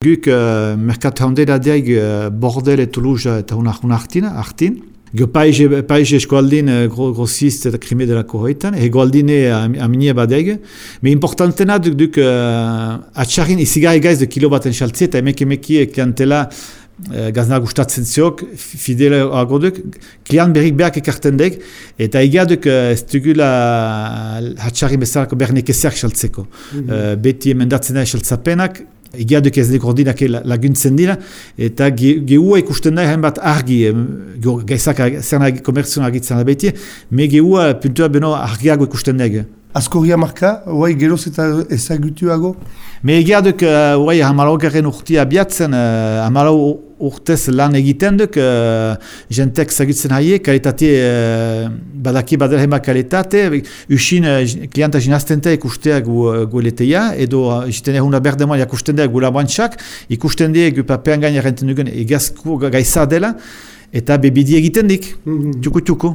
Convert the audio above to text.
Guk uh, merkat haundera deag uh, Bordel et Toulouse eta huna huna hartin, hartin. Go paize, paize eskualdin uh, gro, grosist eta krime dela korreitan, ego aldine aminia badeg. Me importantena duk, duk uh, atxarrin izigarri gaiz de kilo baten xaltzi eta emek emeki klientela uh, gazna gustatzen ziok, fidele agoduk, klian berrik berak ekarten deg, eta egia duk uh, ez dugula atxarrin bezalako bernek eziak xaltzeko. Mm -hmm. uh, beti emendatzen da xaltzapenak, Egia duk ez dek ordinak laguntzen dira, eta gehua ikusten da bat argi, gaizak zer nahi komertzioan argitzen da beti, me gehua puntua beno argiago ikusten da. Azkorria marka, oai geroz eta ezagutuago? Me egia duk, oai hamalau garen urtia abiatzen, uh, hamalau urtez lan egiten duk, uh, jentek zagutzen haie, kalitate, uh, badaki badela hema kalitate, usin uh, klienta jinaztente ikustea gu, gu eleteia, edo uh, jiten ehuna berdemoa ikusten da gu labuantxak, ikusten da gu papean renten dugun egazko gaisa dela, eta bebidi egiten dik, mm -hmm. txuku txuku.